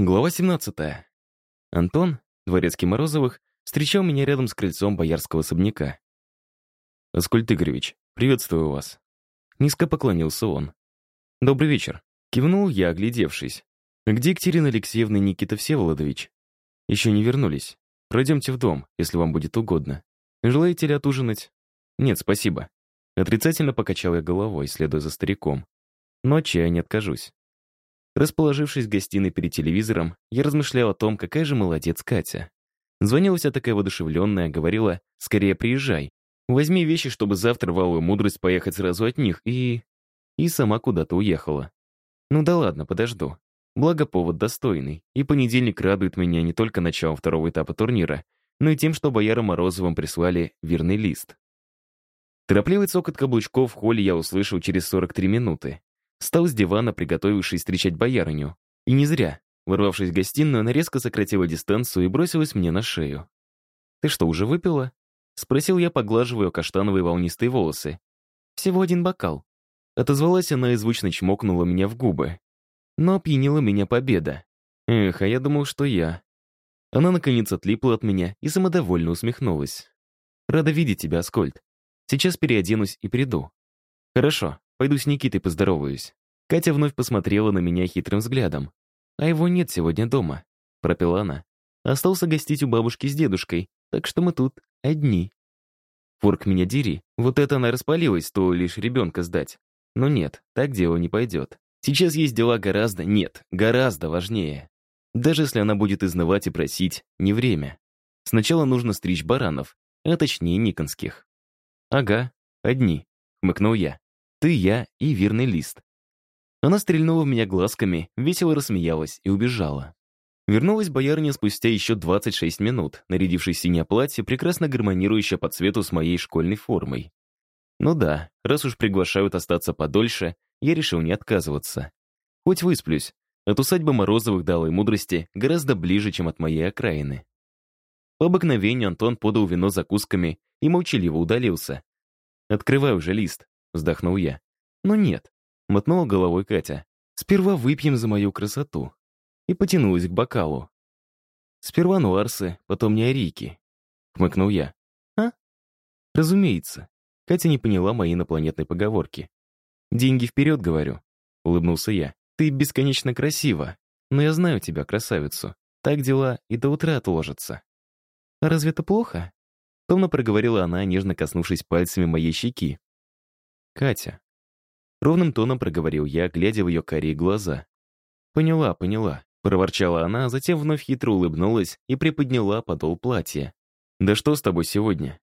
Глава 17. Антон, дворецкий Морозовых, встречал меня рядом с крыльцом боярского особняка. «Аскольд Игоревич, приветствую вас». Низко поклонился он. «Добрый вечер». Кивнул я, оглядевшись. «Где Екатерина Алексеевна и Никита Всеволодович?» «Еще не вернулись. Пройдемте в дом, если вам будет угодно. Желаете ли отужинать?» «Нет, спасибо». Отрицательно покачал я головой, следуя за стариком. «Но от не откажусь». Расположившись в гостиной перед телевизором, я размышлял о том, какая же молодец Катя. Звонила вся такая воодушевленная, говорила «скорее приезжай». Возьми вещи, чтобы завтра в Алую Мудрость поехать сразу от них, и... И сама куда-то уехала. Ну да ладно, подожду. Благо повод достойный, и понедельник радует меня не только началом второго этапа турнира, но и тем, что бояра Морозовым прислали верный лист. Торопливый цокот каблучков в холле я услышал через 43 минуты. Встал с дивана, приготовившись встречать боярыню. И не зря. Ворвавшись в гостиную, она резко сократила дистанцию и бросилась мне на шею. «Ты что, уже выпила?» Спросил я, поглаживая каштановые волнистые волосы. «Всего один бокал». Отозвалась она и звучно чмокнула меня в губы. Но опьянила меня победа. Эх, а я думал, что я. Она, наконец, отлипла от меня и самодовольно усмехнулась. «Рада видеть тебя, Аскольд. Сейчас переоденусь и приду». «Хорошо, Пойду с Никитой поздороваюсь». Катя вновь посмотрела на меня хитрым взглядом. «А его нет сегодня дома», — пропела она. «Остался гостить у бабушки с дедушкой, так что мы тут одни». Форк меня дери, вот это она распалилась, то лишь ребенка сдать. Но нет, так дело не пойдет. Сейчас есть дела гораздо, нет, гораздо важнее. Даже если она будет изнывать и просить, не время. Сначала нужно стричь баранов, а точнее никонских. «Ага, одни», — хмыкнул я. Ты, я и верный лист. Она стрельнула в меня глазками, весело рассмеялась и убежала. Вернулась боярня спустя еще 26 минут, нарядившись в синее платье, прекрасно гармонирующее по цвету с моей школьной формой. Ну да, раз уж приглашают остаться подольше, я решил не отказываться. Хоть высплюсь, от усадьбы Морозовых дала и мудрости гораздо ближе, чем от моей окраины. По обыкновению Антон подал вино закусками и молчаливо удалился. «Открывай уже лист», Вздохнул я. Но нет. Мотнула головой Катя. Сперва выпьем за мою красоту. И потянулась к бокалу. Сперва нуарсы, потом неорийки. Хмыкнул я. А? Разумеется. Катя не поняла моей инопланетной поговорки. «Деньги вперед, говорю», — улыбнулся я. «Ты бесконечно красива, но я знаю тебя, красавицу. Так дела и до утра отложатся». «А разве это плохо?» Томно проговорила она, нежно коснувшись пальцами моей щеки. Катя. Ровным тоном проговорил я, глядя в ее карие глаза. «Поняла, поняла», — проворчала она, а затем вновь хитро улыбнулась и приподняла подол платья. «Да что с тобой сегодня?»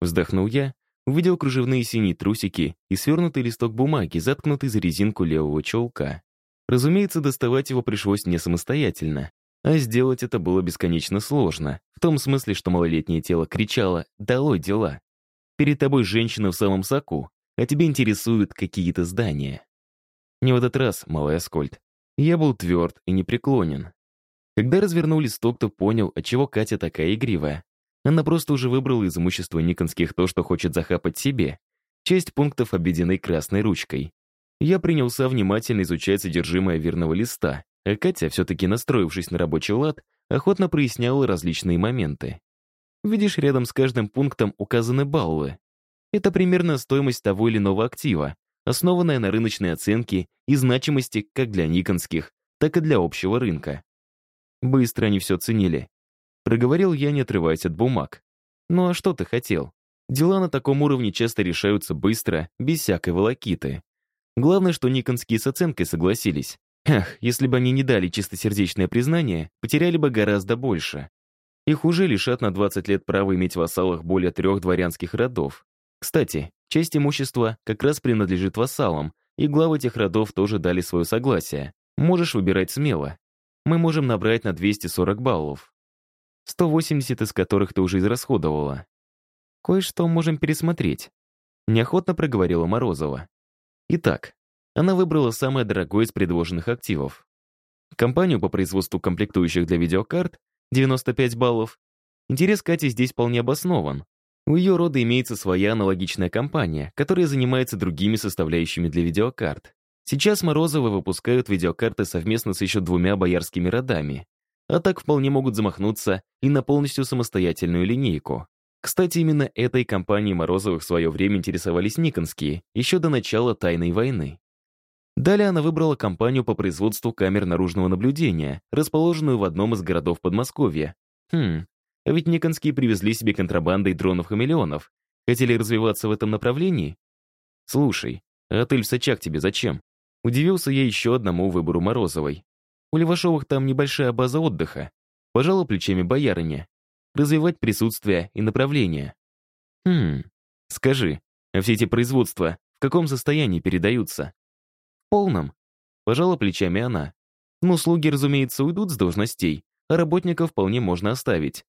Вздохнул я, увидел кружевные синие трусики и свернутый листок бумаги, заткнутый за резинку левого чулка. Разумеется, доставать его пришлось не самостоятельно, а сделать это было бесконечно сложно, в том смысле, что малолетнее тело кричало «Долой дела!». Перед тобой женщина в самом соку, а тебя интересуют какие-то здания. Не в этот раз, малый Аскольд. Я был тверд и непреклонен. Когда развернул листок, то понял, отчего Катя такая игривая. Она просто уже выбрала из имущества Никонских то, что хочет захапать себе. Часть пунктов обведены красной ручкой. Я принялся внимательно изучать содержимое верного листа, а Катя, все-таки настроившись на рабочий лад, охотно проясняла различные моменты. Видишь, рядом с каждым пунктом указаны баллы. Это примерно стоимость того или иного актива, основанная на рыночной оценке и значимости как для никонских, так и для общего рынка. Быстро они все ценили. Проговорил я, не отрываясь от бумаг. Ну а что ты хотел? Дела на таком уровне часто решаются быстро, без всякой волокиты. Главное, что никонские с оценкой согласились. Эх, если бы они не дали чистосердечное признание, потеряли бы гораздо больше. Их уже лишат на 20 лет права иметь в вассалах более трех дворянских родов. Кстати, часть имущества как раз принадлежит вассалам, и главы этих родов тоже дали свое согласие. Можешь выбирать смело. Мы можем набрать на 240 баллов. 180 из которых ты уже израсходовала. Кое-что можем пересмотреть. Неохотно проговорила Морозова. Итак, она выбрала самое дорогое из предложенных активов. Компанию по производству комплектующих для видеокарт 95 баллов. Интерес Кати здесь вполне обоснован. У ее рода имеется своя аналогичная компания, которая занимается другими составляющими для видеокарт. Сейчас Морозовы выпускают видеокарты совместно с еще двумя боярскими родами. А так вполне могут замахнуться и на полностью самостоятельную линейку. Кстати, именно этой компанией Морозовых в свое время интересовались Никонские, еще до начала Тайной войны. Далее она выбрала компанию по производству камер наружного наблюдения, расположенную в одном из городов Подмосковья. Хм, а ведь Никонские привезли себе контрабандой дронов-хамелеонов. Хотели развиваться в этом направлении? Слушай, а отель в Сочах тебе зачем? Удивился я еще одному выбору Морозовой. У Левашовых там небольшая база отдыха. Пожала плечами боярыня. Развивать присутствие и направление. Хм, скажи, а все эти производства в каком состоянии передаются? полном. Пожала плечами она. Ну, слуги, разумеется, уйдут с должностей, а работников вполне можно оставить.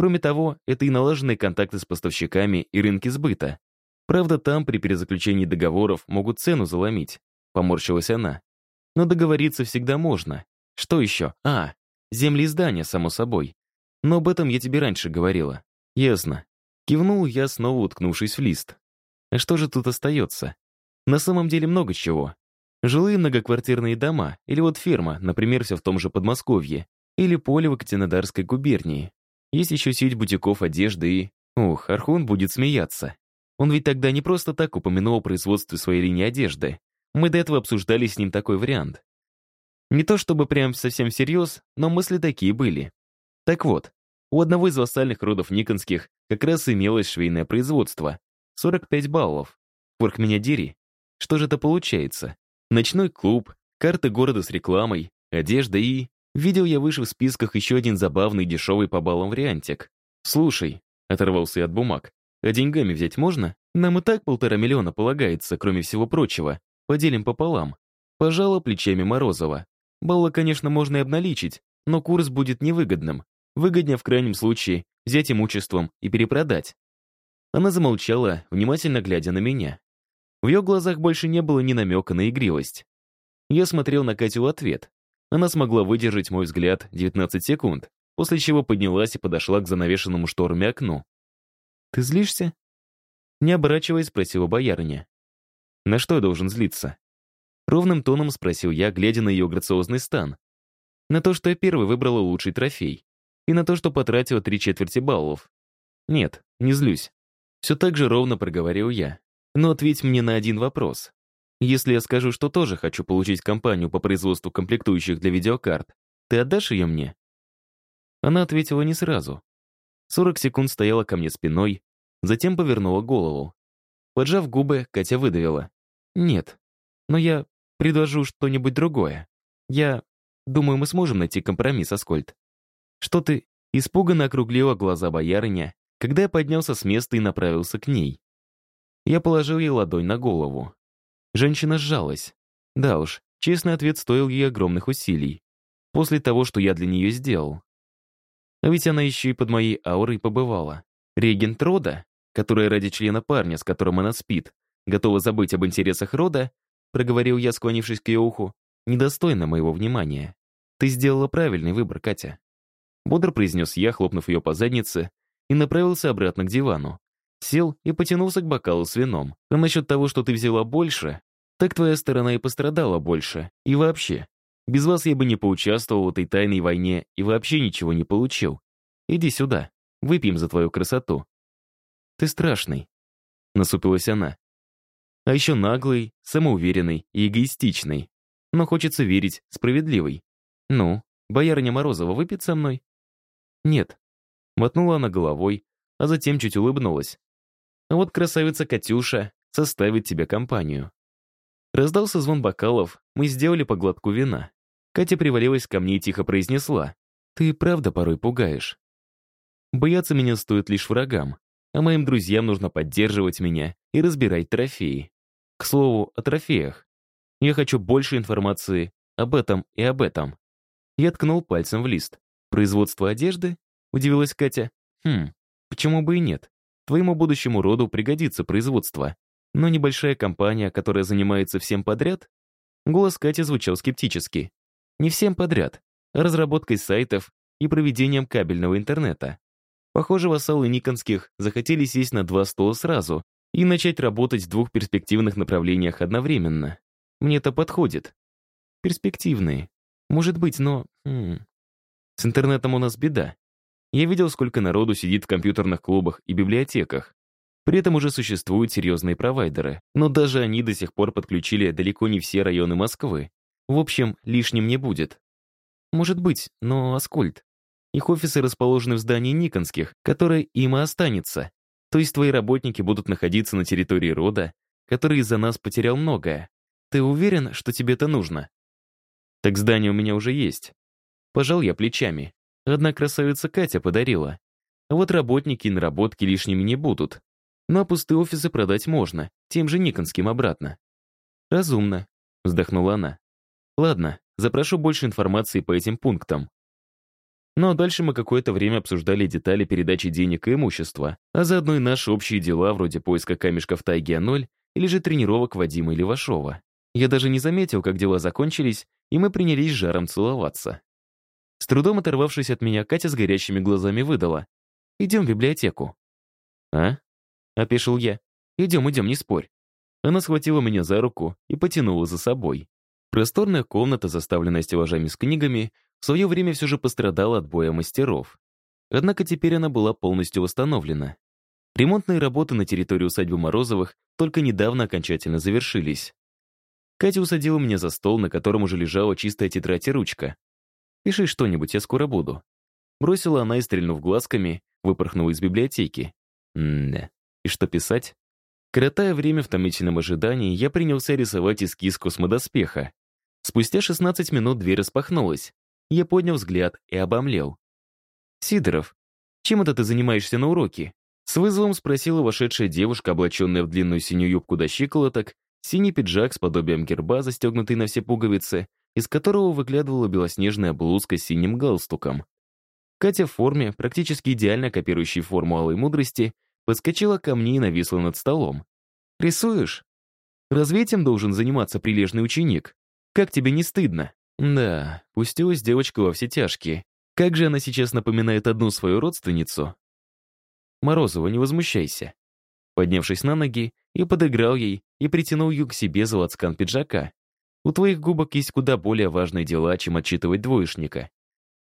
Кроме того, это и налаженные контакты с поставщиками и рынки сбыта. Правда, там при перезаключении договоров могут цену заломить. Поморщилась она. Но договориться всегда можно. Что еще? А, земли и здания, само собой. Но об этом я тебе раньше говорила. Ясно. Кивнул я, снова уткнувшись в лист. А что же тут остается? На самом деле много чего. Жилые многоквартирные дома, или вот ферма, например, все в том же Подмосковье, или поле в Екатеринодарской губернии. Есть еще сеть бутиков одежды и... Ух, Архун будет смеяться. Он ведь тогда не просто так упомянул о производстве своей линии одежды. Мы до этого обсуждали с ним такой вариант. Не то чтобы прям совсем всерьез, но мысли такие были. Так вот, у одного из вассальных родов Никонских как раз имелось швейное производство. 45 баллов. Порк меня дери. Что же это получается? Ночной клуб, карты города с рекламой, одежда и... Видел я выше в списках еще один забавный дешевый по баллам вариантик. «Слушай», — оторвался я от бумаг, «а деньгами взять можно? Нам и так полтора миллиона полагается, кроме всего прочего. Поделим пополам». Пожала плечами Морозова. Балла, конечно, можно и обналичить, но курс будет невыгодным. Выгоднее в крайнем случае взять имуществом и перепродать. Она замолчала, внимательно глядя на меня. В ее глазах больше не было ни намека на игривость. Я смотрел на Катю ответ. Она смогла выдержать мой взгляд 19 секунд, после чего поднялась и подошла к занавешенному шторами окну. «Ты злишься?» Не оборачиваясь, спросила боярыня. «На что я должен злиться?» Ровным тоном спросил я, глядя на ее грациозный стан. На то, что я первый выбрала лучший трофей. И на то, что потратила три четверти баллов. Нет, не злюсь. Все так же ровно проговорил я. Но ответь мне на один вопрос. Если я скажу, что тоже хочу получить компанию по производству комплектующих для видеокарт, ты отдашь ее мне?» Она ответила не сразу. 40 секунд стояла ко мне спиной, затем повернула голову. Поджав губы, Катя выдавила. «Нет, но я предложу что-нибудь другое. Я думаю, мы сможем найти компромисс, Аскольд». Что ты испуганно округлила глаза боярыня, когда я поднялся с места и направился к ней. Я положил ей ладонь на голову. Женщина сжалась. Да уж, честный ответ стоил ей огромных усилий. После того, что я для нее сделал. А ведь она еще и под моей аурой побывала. Регент рода, которая ради члена парня, с которым она спит, готова забыть об интересах рода, проговорил я, склонившись к ее уху, недостойна моего внимания. Ты сделала правильный выбор, Катя. Бодро произнес я, хлопнув ее по заднице, и направился обратно к дивану. Сел и потянулся к бокалу с вином. А насчет того, что ты взяла больше, так твоя сторона и пострадала больше. И вообще, без вас я бы не поучаствовал в этой тайной войне и вообще ничего не получил. Иди сюда, выпьем за твою красоту. Ты страшный, насупилась она. А еще наглый, самоуверенный и эгоистичный. Но хочется верить, справедливый. Ну, боярыня Морозова выпьет со мной? Нет. Мотнула она головой, а затем чуть улыбнулась. А вот красавица Катюша составит тебе компанию. Раздался звон бокалов, мы сделали по глотку вина. Катя привалилась ко мне и тихо произнесла. «Ты правда порой пугаешь. Бояться меня стоит лишь врагам, а моим друзьям нужно поддерживать меня и разбирать трофеи. К слову, о трофеях. Я хочу больше информации об этом и об этом». Я ткнул пальцем в лист. «Производство одежды?» — удивилась Катя. «Хм, почему бы и нет? Твоему будущему роду пригодится производство. Но небольшая компания, которая занимается всем подряд? Голос Кати звучал скептически. Не всем подряд, разработкой сайтов и проведением кабельного интернета. Похоже, вассалы Никонских захотели сесть на два стола сразу и начать работать в двух перспективных направлениях одновременно. Мне это подходит. Перспективные. Может быть, но... Хм. С интернетом у нас беда. Я видел, сколько народу сидит в компьютерных клубах и библиотеках. При этом уже существуют серьезные провайдеры, но даже они до сих пор подключили далеко не все районы Москвы. В общем, лишним не будет. Может быть, но Аскольд. Их офисы расположены в здании Никонских, которое им и останется. То есть твои работники будут находиться на территории рода, который из-за нас потерял многое. Ты уверен, что тебе это нужно? Так здание у меня уже есть. Пожал я плечами. Одна красавица Катя подарила. А вот работники и наработки лишними не будут. Ну а пустые офисы продать можно, тем же Никонским обратно. Разумно, вздохнула она. Ладно, запрошу больше информации по этим пунктам. Ну а дальше мы какое-то время обсуждали детали передачи денег и имущества, а заодно и наши общие дела вроде поиска камешка в тайге А0 или же тренировок Вадима Левашова. Я даже не заметил, как дела закончились, и мы принялись жаром целоваться. С трудом оторвавшись от меня, Катя с горящими глазами выдала. «Идем в библиотеку». «А?» — опешил я. «Идем, идем, не спорь». Она схватила меня за руку и потянула за собой. Просторная комната, заставленная стеллажами с книгами, в свое время все же пострадала от боя мастеров. Однако теперь она была полностью восстановлена. Ремонтные работы на территории усадьбы Морозовых только недавно окончательно завершились. Катя усадила меня за стол, на котором уже лежала чистая тетрадь и ручка. «Пиши что-нибудь, я скоро буду». Бросила она и, стрельнув глазками, выпорхнула из библиотеки. М-да. И что писать? Коротая время в томительном ожидании, я принялся рисовать эскиз космодоспеха. Спустя 16 минут дверь распахнулась. Я поднял взгляд и обомлел. «Сидоров, чем это ты занимаешься на уроке?» С вызовом спросила вошедшая девушка, облаченная в длинную синюю юбку до щиколоток, синий пиджак с подобием герба, застегнутый на все пуговицы, из которого выглядывала белоснежная блузка с синим галстуком. Катя в форме, практически идеально копирующей форму алой мудрости, подскочила ко мне и нависла над столом. «Рисуешь? Разве этим должен заниматься прилежный ученик? Как тебе не стыдно?» Да, пустилась девочка во все тяжкие. Как же она сейчас напоминает одну свою родственницу? Морозова, не возмущайся. Поднявшись на ноги, я подыграл ей и притянул ее к себе за лацкан пиджака. У твоих губок есть куда более важные дела, чем отчитывать двоечника.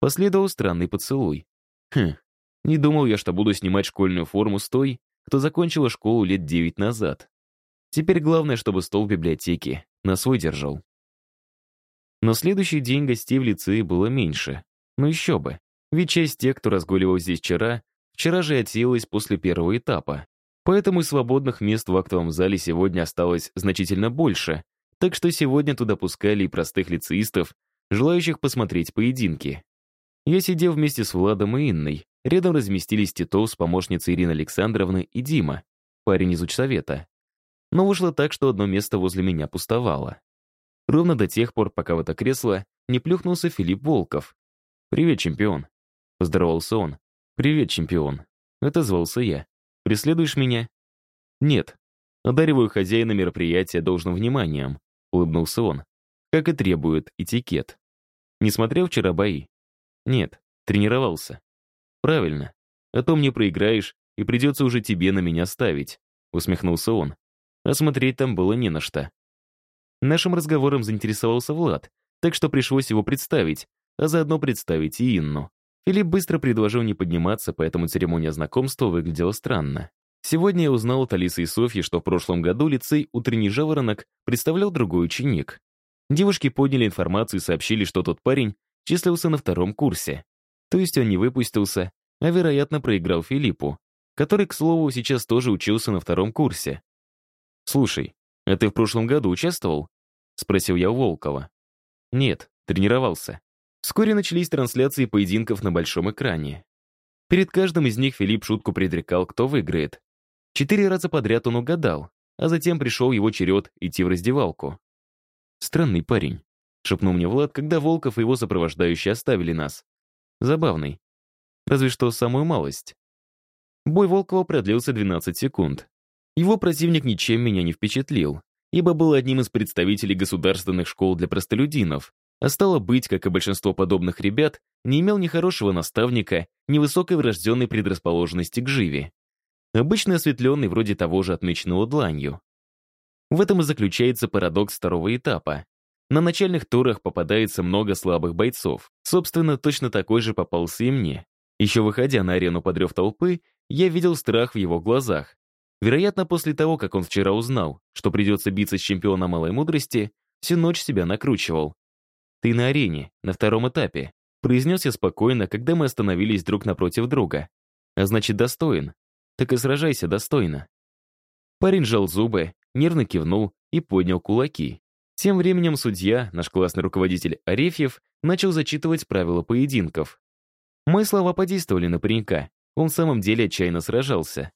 Последовал странный поцелуй. Хм, не думал я, что буду снимать школьную форму с той, кто закончила школу лет девять назад. Теперь главное, чтобы стол в библиотеке на свой держал. Но следующий день гостей в лицее было меньше. Ну еще бы. Ведь часть тех, кто разгуливал здесь вчера, вчера же отсеялась после первого этапа. Поэтому свободных мест в актовом зале сегодня осталось значительно больше, так что сегодня туда пускали и простых лицеистов, желающих посмотреть поединки. Я сидел вместе с Владом и Инной. Рядом разместились Титов с помощницей Ирины Александровны и Дима, парень из учсовета. Но вышло так, что одно место возле меня пустовало. Ровно до тех пор, пока в это кресло не плюхнулся Филипп Волков. «Привет, чемпион!» — поздоровался он. «Привет, чемпион!» — отозвался я. «Преследуешь меня?» «Нет. Одариваю хозяина мероприятия должным вниманием», — улыбнулся он. «Как и требует этикет. Не смотрел вчера бои?» «Нет. Тренировался». «Правильно. А то мне проиграешь, и придется уже тебе на меня ставить», — усмехнулся он. А смотреть там было не на что. Нашим разговором заинтересовался Влад, так что пришлось его представить, а заодно представить и Инну. Филипп быстро предложил не подниматься, поэтому церемония знакомства выглядела странно. Сегодня я узнал от Алисы и Софьи, что в прошлом году лицей «Утренний жаворонок» представлял другой ученик. Девушки подняли информацию и сообщили, что тот парень числился на втором курсе. То есть он не выпустился, а, вероятно, проиграл Филиппу, который, к слову, сейчас тоже учился на втором курсе. «Слушай, а ты в прошлом году участвовал?» — спросил я у Волкова. «Нет, тренировался». Вскоре начались трансляции поединков на большом экране. Перед каждым из них Филипп шутку предрекал, кто выиграет. Четыре раза подряд он угадал, а затем пришел его черед идти в раздевалку. «Странный парень», — шепнул мне Влад, когда Волков и его сопровождающие оставили нас. «Забавный. Разве что самую малость». Бой Волкова продлился 12 секунд. Его противник ничем меня не впечатлил ибо был одним из представителей государственных школ для простолюдинов, а стало быть, как и большинство подобных ребят, не имел ни хорошего наставника, ни высокой врожденной предрасположенности к живи. Обычно осветленный вроде того же отмеченного дланью. В этом и заключается парадокс второго этапа. На начальных турах попадается много слабых бойцов. Собственно, точно такой же попался и мне. Еще выходя на арену под рев толпы, я видел страх в его глазах. Вероятно, после того, как он вчера узнал, что придется биться с чемпионом малой мудрости, всю ночь себя накручивал. «Ты на арене, на втором этапе», произнес я спокойно, когда мы остановились друг напротив друга. «А значит, достоин. Так и сражайся достойно». Парень жал зубы, нервно кивнул и поднял кулаки. Тем временем судья, наш классный руководитель Арефьев, начал зачитывать правила поединков. Мои слова подействовали на паренька. Он в самом деле отчаянно сражался.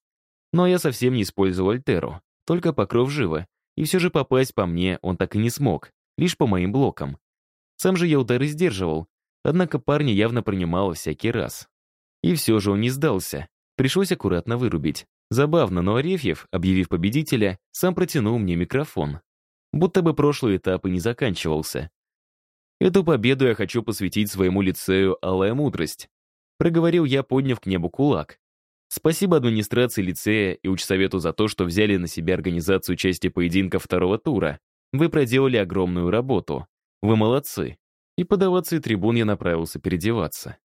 Но я совсем не использовал Альтеру, только покров живо, и все же попасть по мне он так и не смог, лишь по моим блокам. Сам же я удары сдерживал, однако парня явно принимало всякий раз. И все же он не сдался, пришлось аккуратно вырубить. Забавно, но Арефьев, объявив победителя, сам протянул мне микрофон. Будто бы прошлый этап и не заканчивался. Эту победу я хочу посвятить своему лицею «Алая мудрость», проговорил я, подняв к небу кулак. Спасибо администрации лицея и учсовету за то, что взяли на себя организацию части поединка второго тура. Вы проделали огромную работу. Вы молодцы. И подаваться и трибун я направился переодеваться.